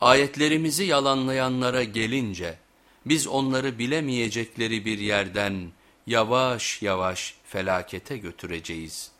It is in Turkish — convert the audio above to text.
Ayetlerimizi yalanlayanlara gelince biz onları bilemeyecekleri bir yerden yavaş yavaş felakete götüreceğiz.''